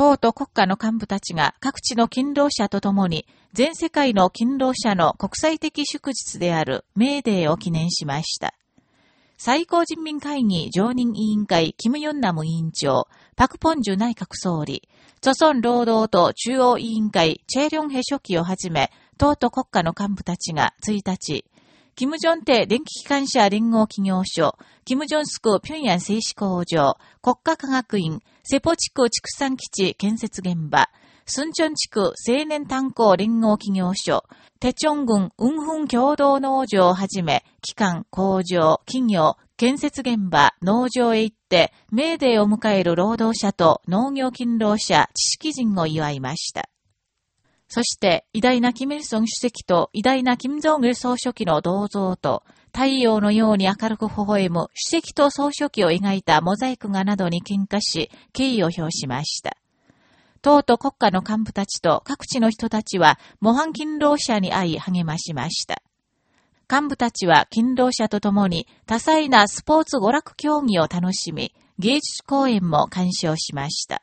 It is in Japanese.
党と国家の幹部たちが各地の勤労者と共に全世界の勤労者の国際的祝日であるメーデーを記念しました。最高人民会議常任委員会キム・ヨンナム委員長、パク・ポンジュ内閣総理、著村労働党中央委員会チェ・リョンヘ書記をはじめ、党と国家の幹部たちが1日、キム・ジョンテ電気機関車連合企業所、キム・ジョンスク平壌製紙工場、国家科学院、セポ地区畜産基地建設現場、スンチョン地区青年炭鉱連合企業所、テチョン郡雲墳共同農場をはじめ、機関、工場、企業、建設現場、農場へ行って、メーデーを迎える労働者と農業勤労者、知識人を祝いました。そして、偉大なキム・イルソン主席と偉大なキム・ジョン・ル総書記の銅像と、太陽のように明るく微笑む主席と総書記を描いたモザイク画などに喧嘩し、敬意を表しました。党と国家の幹部たちと各地の人たちは模範勤労者に会い励ましました。幹部たちは勤労者と共に多彩なスポーツ娯楽競技を楽しみ、芸術公演も鑑賞しました。